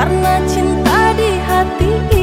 karena cinta di hati ini